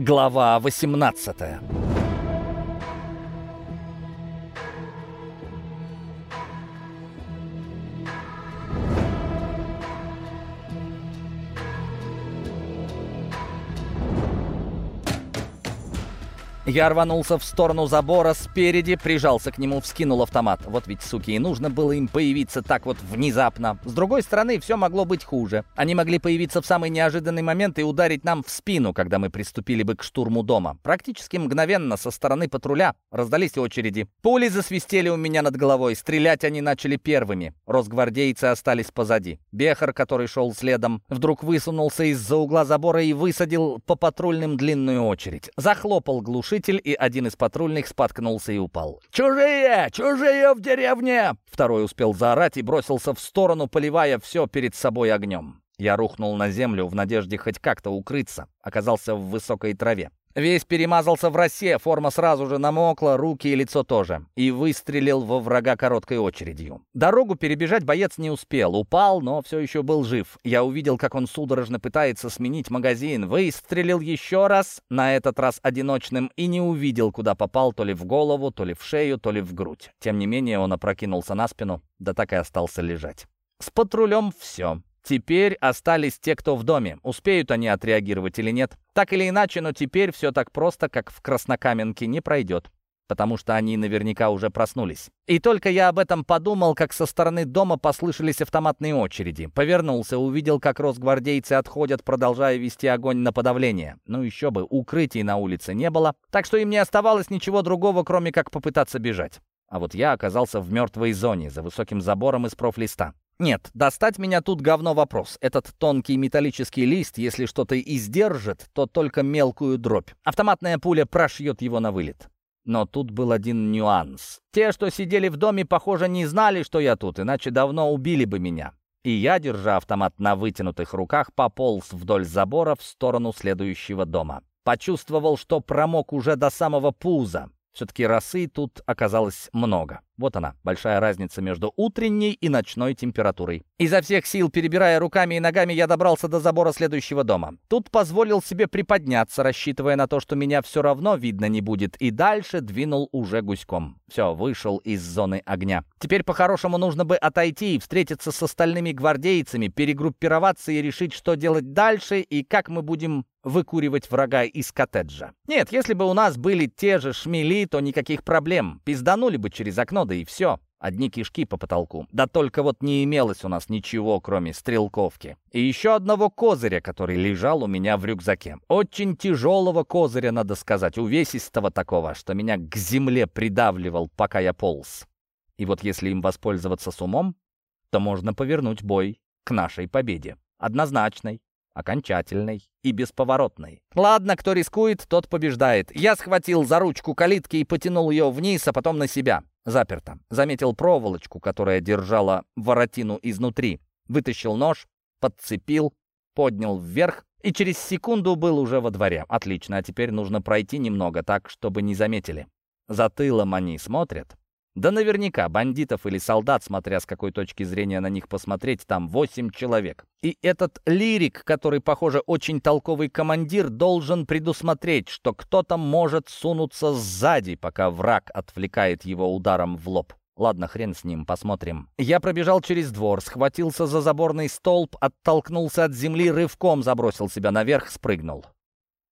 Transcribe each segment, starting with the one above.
Глава 18 Я рванулся в сторону забора спереди, прижался к нему, вскинул автомат. Вот ведь, суки, и нужно было им появиться так вот внезапно. С другой стороны, все могло быть хуже. Они могли появиться в самый неожиданный момент и ударить нам в спину, когда мы приступили бы к штурму дома. Практически мгновенно со стороны патруля раздались очереди. Пули засвистели у меня над головой. Стрелять они начали первыми. Росгвардейцы остались позади. Бехар, который шел следом, вдруг высунулся из-за угла забора и высадил по патрульным длинную очередь. Захлопал глушитель глушитель, и один из патрульных споткнулся и упал. «Чужие! Чужие в деревне!» Второй успел заорать и бросился в сторону, поливая все перед собой огнем. Я рухнул на землю в надежде хоть как-то укрыться. Оказался в высокой траве. Весь перемазался в росе, форма сразу же намокла, руки и лицо тоже. И выстрелил во врага короткой очередью. Дорогу перебежать боец не успел. Упал, но все еще был жив. Я увидел, как он судорожно пытается сменить магазин. Выстрелил еще раз, на этот раз одиночным, и не увидел, куда попал, то ли в голову, то ли в шею, то ли в грудь. Тем не менее, он опрокинулся на спину, да так и остался лежать. С патрулем все. Теперь остались те, кто в доме. Успеют они отреагировать или нет? Так или иначе, но теперь все так просто, как в Краснокаменке, не пройдет потому что они наверняка уже проснулись. И только я об этом подумал, как со стороны дома послышались автоматные очереди. Повернулся, увидел, как росгвардейцы отходят, продолжая вести огонь на подавление. Ну еще бы, укрытий на улице не было, так что им не оставалось ничего другого, кроме как попытаться бежать. А вот я оказался в мертвой зоне, за высоким забором из профлиста. Нет, достать меня тут говно вопрос. Этот тонкий металлический лист, если что-то и сдержит, то только мелкую дробь. Автоматная пуля прошьет его на вылет. Но тут был один нюанс. Те, что сидели в доме, похоже, не знали, что я тут, иначе давно убили бы меня. И я, держа автомат на вытянутых руках, пополз вдоль забора в сторону следующего дома. Почувствовал, что промок уже до самого пуза. Все-таки росы тут оказалось много. Вот она, большая разница между утренней и ночной температурой. Изо всех сил, перебирая руками и ногами, я добрался до забора следующего дома. Тут позволил себе приподняться, рассчитывая на то, что меня все равно видно не будет, и дальше двинул уже гуськом. Все, вышел из зоны огня. Теперь по-хорошему нужно бы отойти и встретиться с остальными гвардейцами, перегруппироваться и решить, что делать дальше и как мы будем выкуривать врага из коттеджа. Нет, если бы у нас были те же шмели, то никаких проблем. Пизданули бы через окно, да и все. Одни кишки по потолку. Да только вот не имелось у нас ничего, кроме стрелковки. И еще одного козыря, который лежал у меня в рюкзаке. Очень тяжелого козыря, надо сказать, увесистого такого, что меня к земле придавливал, пока я полз. И вот если им воспользоваться с умом, то можно повернуть бой к нашей победе. Однозначной, окончательной и бесповоротной. Ладно, кто рискует, тот побеждает. Я схватил за ручку калитки и потянул ее вниз, а потом на себя. Заперто. Заметил проволочку, которая держала воротину изнутри. Вытащил нож, подцепил, поднял вверх и через секунду был уже во дворе. Отлично, а теперь нужно пройти немного так, чтобы не заметили. За тылом они смотрят, да наверняка бандитов или солдат, смотря с какой точки зрения на них посмотреть, там восемь человек. И этот лирик, который, похоже, очень толковый командир, должен предусмотреть, что кто-то может сунуться сзади, пока враг отвлекает его ударом в лоб. Ладно, хрен с ним, посмотрим. Я пробежал через двор, схватился за заборный столб, оттолкнулся от земли, рывком забросил себя наверх, спрыгнул.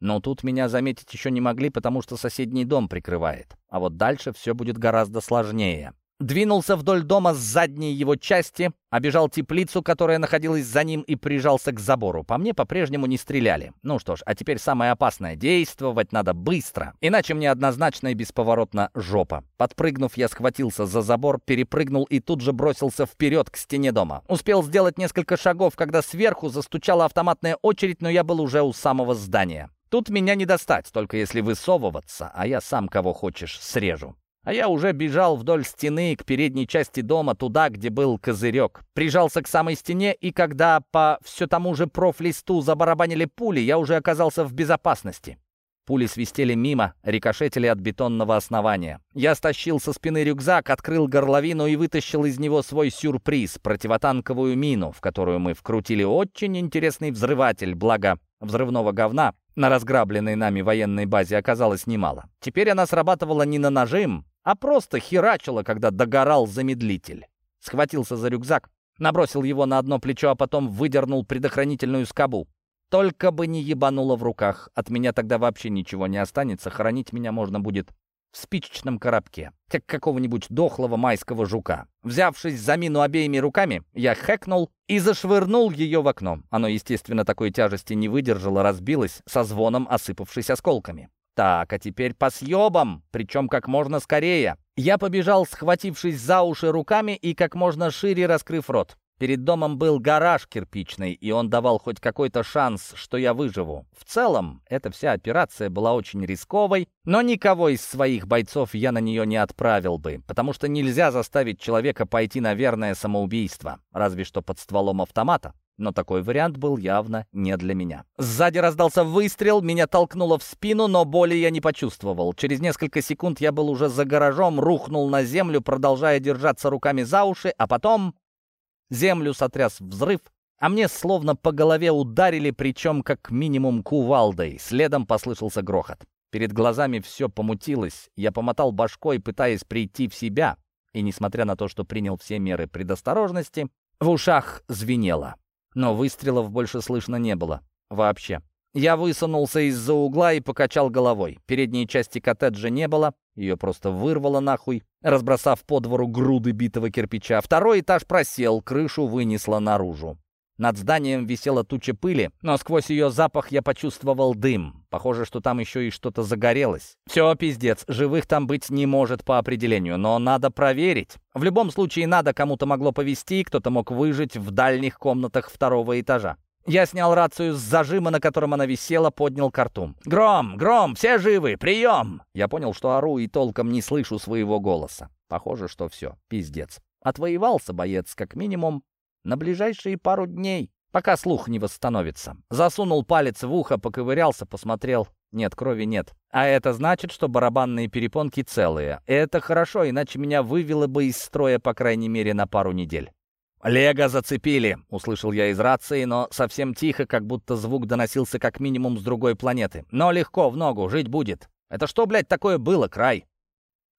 Но тут меня заметить еще не могли, потому что соседний дом прикрывает. А вот дальше все будет гораздо сложнее. Двинулся вдоль дома с задней его части, обежал теплицу, которая находилась за ним, и прижался к забору. По мне по-прежнему не стреляли. Ну что ж, а теперь самое опасное. Действовать надо быстро, иначе мне однозначно и бесповоротно жопа. Подпрыгнув, я схватился за забор, перепрыгнул и тут же бросился вперед к стене дома. Успел сделать несколько шагов, когда сверху застучала автоматная очередь, но я был уже у самого здания. Тут меня не достать, только если высовываться, а я сам кого хочешь срежу. А я уже бежал вдоль стены к передней части дома, туда, где был козырек. Прижался к самой стене, и когда по все тому же профлисту забарабанили пули, я уже оказался в безопасности. Пули свистели мимо, рикошетили от бетонного основания. Я стащил со спины рюкзак, открыл горловину и вытащил из него свой сюрприз — противотанковую мину, в которую мы вкрутили очень интересный взрыватель, благо взрывного говна на разграбленной нами военной базе оказалось немало. Теперь она срабатывала не на нажим, а просто херачила, когда догорал замедлитель. Схватился за рюкзак, набросил его на одно плечо, а потом выдернул предохранительную скобу. Только бы не ебануло в руках. От меня тогда вообще ничего не останется. Хоронить меня можно будет в спичечном коробке, как какого-нибудь дохлого майского жука. Взявшись за мину обеими руками, я хэкнул и зашвырнул ее в окно. Оно, естественно, такой тяжести не выдержало, разбилось, со звоном осыпавшись осколками. Так, а теперь по съебам, причем как можно скорее. Я побежал, схватившись за уши руками и как можно шире раскрыв рот. Перед домом был гараж кирпичный, и он давал хоть какой-то шанс, что я выживу. В целом, эта вся операция была очень рисковой, но никого из своих бойцов я на нее не отправил бы, потому что нельзя заставить человека пойти на верное самоубийство, разве что под стволом автомата. Но такой вариант был явно не для меня. Сзади раздался выстрел, меня толкнуло в спину, но боли я не почувствовал. Через несколько секунд я был уже за гаражом, рухнул на землю, продолжая держаться руками за уши, а потом Землю сотряс взрыв, а мне словно по голове ударили, причем как минимум кувалдой. Следом послышался грохот. Перед глазами все помутилось. Я помотал башкой, пытаясь прийти в себя. И, несмотря на то, что принял все меры предосторожности, в ушах звенело. Но выстрелов больше слышно не было. Вообще. Я высунулся из-за угла и покачал головой. Передней части коттеджа не было, ее просто вырвало нахуй, разбросав по двору груды битого кирпича. Второй этаж просел, крышу вынесло наружу. Над зданием висела туча пыли, но сквозь ее запах я почувствовал дым. Похоже, что там еще и что-то загорелось. Все, пиздец, живых там быть не может по определению, но надо проверить. В любом случае, надо кому-то могло повезти, кто-то мог выжить в дальних комнатах второго этажа. Я снял рацию с зажима, на котором она висела, поднял карту. «Гром! Гром! Все живы! Прием!» Я понял, что ору и толком не слышу своего голоса. Похоже, что все. Пиздец. Отвоевался боец, как минимум, на ближайшие пару дней, пока слух не восстановится. Засунул палец в ухо, поковырялся, посмотрел. Нет, крови нет. А это значит, что барабанные перепонки целые. Это хорошо, иначе меня вывело бы из строя, по крайней мере, на пару недель. «Лего зацепили!» — услышал я из рации, но совсем тихо, как будто звук доносился как минимум с другой планеты. «Но легко, в ногу, жить будет. Это что, блядь, такое было, край?»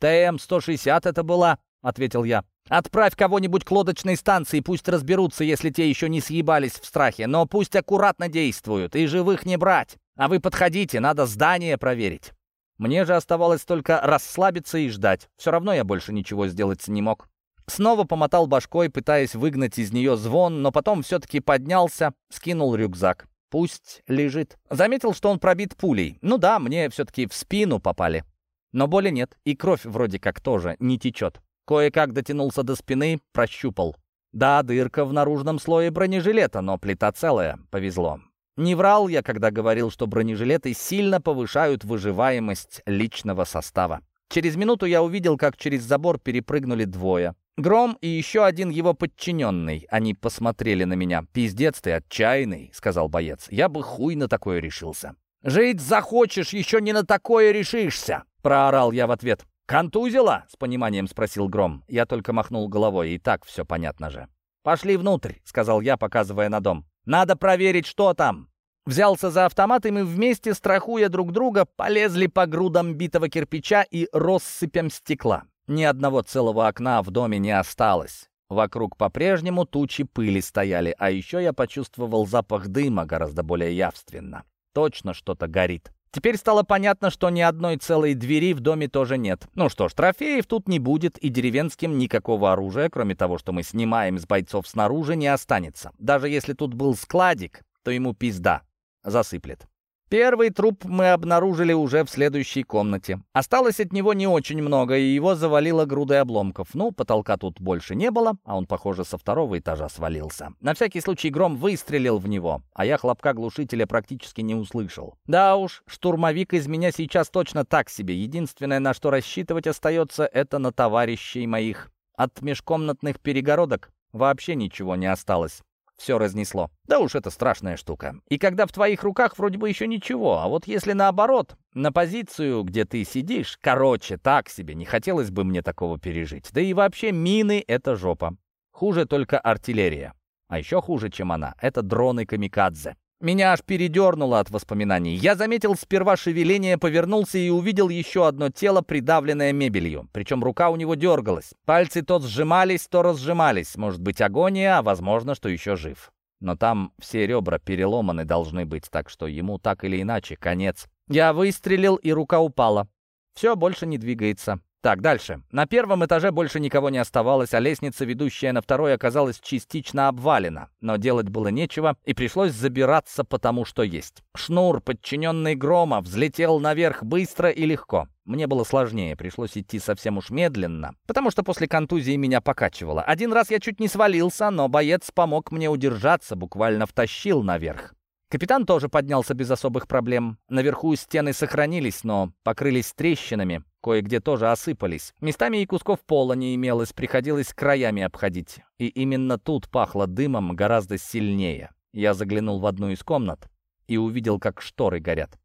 «ТМ-160 это была», — ответил я. «Отправь кого-нибудь к лодочной станции, пусть разберутся, если те еще не съебались в страхе, но пусть аккуратно действуют, и живых не брать. А вы подходите, надо здание проверить». Мне же оставалось только расслабиться и ждать. Все равно я больше ничего сделать не мог. Снова помотал башкой, пытаясь выгнать из нее звон, но потом все-таки поднялся, скинул рюкзак. Пусть лежит. Заметил, что он пробит пулей. Ну да, мне все-таки в спину попали. Но боли нет, и кровь вроде как тоже не течет. Кое-как дотянулся до спины, прощупал. Да, дырка в наружном слое бронежилета, но плита целая. Повезло. Не врал я, когда говорил, что бронежилеты сильно повышают выживаемость личного состава. Через минуту я увидел, как через забор перепрыгнули двое. Гром и еще один его подчиненный. Они посмотрели на меня. «Пиздец ты отчаянный», — сказал боец. «Я бы хуй на такое решился». «Жить захочешь, еще не на такое решишься», — проорал я в ответ. «Контузила?» — с пониманием спросил Гром. Я только махнул головой, и так все понятно же. «Пошли внутрь», — сказал я, показывая на дом. «Надо проверить, что там». Взялся за автомат, и мы вместе, страхуя друг друга, полезли по грудам битого кирпича и россыпям стекла. Ни одного целого окна в доме не осталось. Вокруг по-прежнему тучи пыли стояли, а еще я почувствовал запах дыма гораздо более явственно. Точно что-то горит. Теперь стало понятно, что ни одной целой двери в доме тоже нет. Ну что ж, трофеев тут не будет, и деревенским никакого оружия, кроме того, что мы снимаем с бойцов снаружи, не останется. Даже если тут был складик, то ему пизда. Засыплет. Первый труп мы обнаружили уже в следующей комнате. Осталось от него не очень много, и его завалило грудой обломков. Ну, потолка тут больше не было, а он, похоже, со второго этажа свалился. На всякий случай гром выстрелил в него, а я хлопка глушителя практически не услышал. Да уж, штурмовик из меня сейчас точно так себе. Единственное, на что рассчитывать остается, это на товарищей моих. От межкомнатных перегородок вообще ничего не осталось все разнесло. Да уж, это страшная штука. И когда в твоих руках вроде бы еще ничего, а вот если наоборот, на позицию, где ты сидишь, короче, так себе, не хотелось бы мне такого пережить. Да и вообще мины — это жопа. Хуже только артиллерия. А еще хуже, чем она, это дроны-камикадзе. Меня аж передернуло от воспоминаний. Я заметил сперва шевеление, повернулся и увидел еще одно тело, придавленное мебелью. Причем рука у него дергалась. Пальцы то сжимались, то разжимались. Может быть, агония, а возможно, что еще жив. Но там все ребра переломаны должны быть, так что ему так или иначе конец. Я выстрелил, и рука упала. Все, больше не двигается. Так, дальше. На первом этаже больше никого не оставалось, а лестница, ведущая на второй, оказалась частично обвалена. Но делать было нечего, и пришлось забираться потому, что есть. Шнур, подчиненный грома, взлетел наверх быстро и легко. Мне было сложнее, пришлось идти совсем уж медленно, потому что после контузии меня покачивало. Один раз я чуть не свалился, но боец помог мне удержаться, буквально втащил наверх. Капитан тоже поднялся без особых проблем. Наверху стены сохранились, но покрылись трещинами, кое-где тоже осыпались. Местами и кусков пола не имелось, приходилось краями обходить. И именно тут пахло дымом гораздо сильнее. Я заглянул в одну из комнат и увидел, как шторы горят.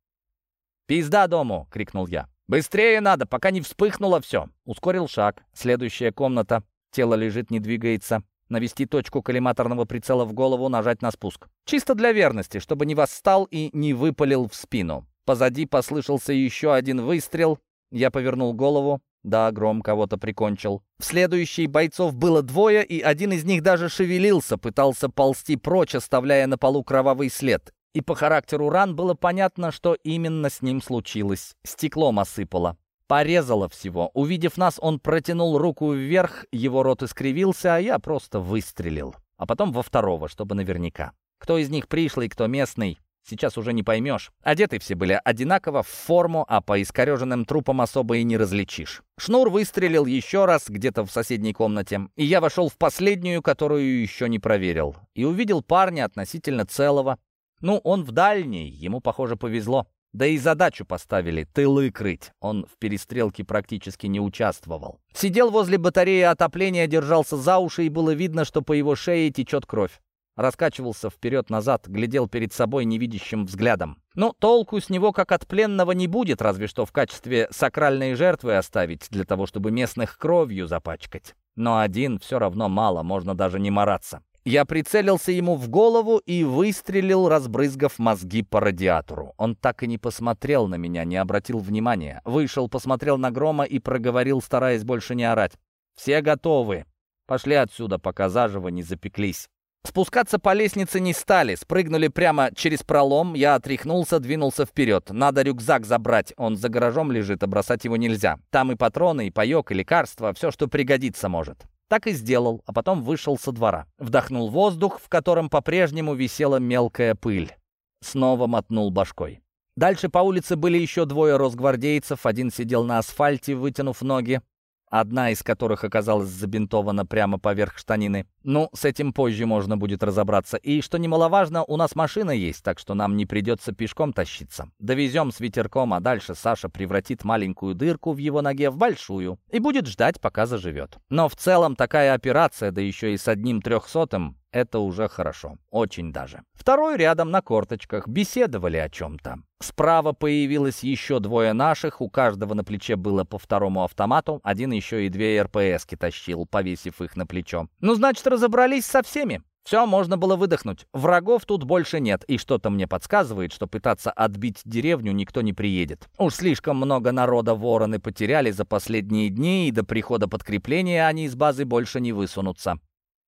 «Пизда дому!» — крикнул я. «Быстрее надо, пока не вспыхнуло все!» Ускорил шаг. Следующая комната. Тело лежит, не двигается навести точку коллиматорного прицела в голову, нажать на спуск. Чисто для верности, чтобы не восстал и не выпалил в спину. Позади послышался еще один выстрел. Я повернул голову. Да, гром кого-то прикончил. В следующей бойцов было двое, и один из них даже шевелился, пытался ползти прочь, оставляя на полу кровавый след. И по характеру ран было понятно, что именно с ним случилось. Стеклом осыпало. Порезало всего. Увидев нас, он протянул руку вверх, его рот искривился, а я просто выстрелил. А потом во второго, чтобы наверняка. Кто из них пришлый, кто местный, сейчас уже не поймешь. Одеты все были одинаково, в форму, а по искореженным трупам особо и не различишь. Шнур выстрелил еще раз где-то в соседней комнате, и я вошел в последнюю, которую еще не проверил, и увидел парня относительно целого. Ну, он в дальней, ему, похоже, повезло. Да и задачу поставили — тылы крыть. Он в перестрелке практически не участвовал. Сидел возле батареи отопления, держался за уши, и было видно, что по его шее течет кровь. Раскачивался вперед-назад, глядел перед собой невидящим взглядом. Ну, толку с него как от пленного не будет, разве что в качестве сакральной жертвы оставить, для того, чтобы местных кровью запачкать. Но один все равно мало, можно даже не мараться. Я прицелился ему в голову и выстрелил, разбрызгав мозги по радиатору. Он так и не посмотрел на меня, не обратил внимания. Вышел, посмотрел на Грома и проговорил, стараясь больше не орать. «Все готовы. Пошли отсюда, пока заживо не запеклись». Спускаться по лестнице не стали, спрыгнули прямо через пролом, я отряхнулся, двинулся вперед. Надо рюкзак забрать, он за гаражом лежит, а бросать его нельзя. Там и патроны, и паек, и лекарства, все, что пригодится может. Так и сделал, а потом вышел со двора. Вдохнул воздух, в котором по-прежнему висела мелкая пыль. Снова мотнул башкой. Дальше по улице были еще двое росгвардейцев. Один сидел на асфальте, вытянув ноги одна из которых оказалась забинтована прямо поверх штанины. Ну, с этим позже можно будет разобраться. И, что немаловажно, у нас машина есть, так что нам не придется пешком тащиться. Довезем с ветерком, а дальше Саша превратит маленькую дырку в его ноге в большую и будет ждать, пока заживет. Но в целом такая операция, да еще и с одним трехсотым, это уже хорошо. Очень даже. Второй рядом на корточках. Беседовали о чем-то. Справа появилось еще двое наших. У каждого на плече было по второму автомату. Один еще и две РПСки тащил, повесив их на плечо. Ну, значит, разобрались со всеми. Все, можно было выдохнуть. Врагов тут больше нет, и что-то мне подсказывает, что пытаться отбить деревню никто не приедет. Уж слишком много народа вороны потеряли за последние дни, и до прихода подкрепления они из базы больше не высунутся.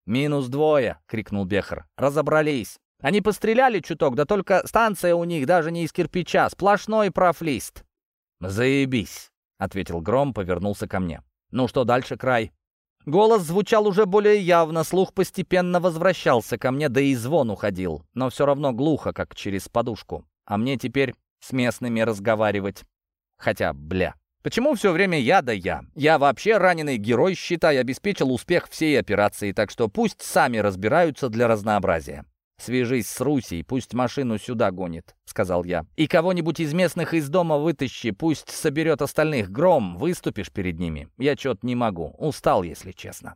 «Минус двое!» — крикнул Бехар. «Разобрались!» Они постреляли чуток, да только станция у них даже не из кирпича, сплошной профлист. «Заебись!» — ответил Гром, повернулся ко мне. «Ну что дальше, край?» Голос звучал уже более явно, слух постепенно возвращался ко мне, да и звон уходил, но все равно глухо, как через подушку. А мне теперь с местными разговаривать. Хотя, бля, Почему все время я да я? Я вообще раненый герой, считай, обеспечил успех всей операции, так что пусть сами разбираются для разнообразия. «Свяжись с Русей, пусть машину сюда гонит», — сказал я. «И кого-нибудь из местных из дома вытащи, пусть соберет остальных. Гром, выступишь перед ними. Я чё-то не могу. Устал, если честно».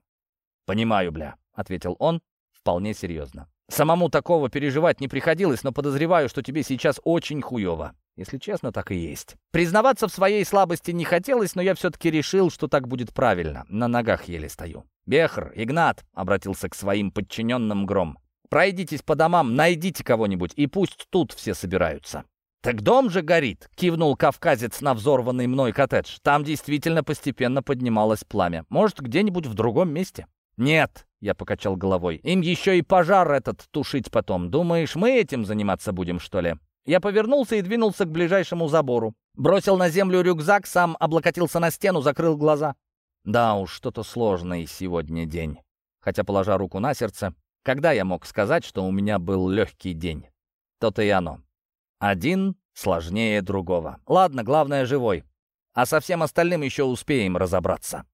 «Понимаю, бля», — ответил он вполне серьезно. «Самому такого переживать не приходилось, но подозреваю, что тебе сейчас очень хуёво. Если честно, так и есть. Признаваться в своей слабости не хотелось, но я все-таки решил, что так будет правильно. На ногах еле стою. «Бехр, Игнат», — обратился к своим подчиненным Гром, Пройдитесь по домам, найдите кого-нибудь, и пусть тут все собираются». «Так дом же горит!» — кивнул кавказец на взорванный мной коттедж. Там действительно постепенно поднималось пламя. Может, где-нибудь в другом месте? «Нет», — я покачал головой, — «им еще и пожар этот тушить потом. Думаешь, мы этим заниматься будем, что ли?» Я повернулся и двинулся к ближайшему забору. Бросил на землю рюкзак, сам облокотился на стену, закрыл глаза. Да уж, что-то сложный сегодня день. Хотя, положа руку на сердце, когда я мог сказать, что у меня был легкий день? То-то и оно. Один сложнее другого. Ладно, главное, живой. А со всем остальным еще успеем разобраться.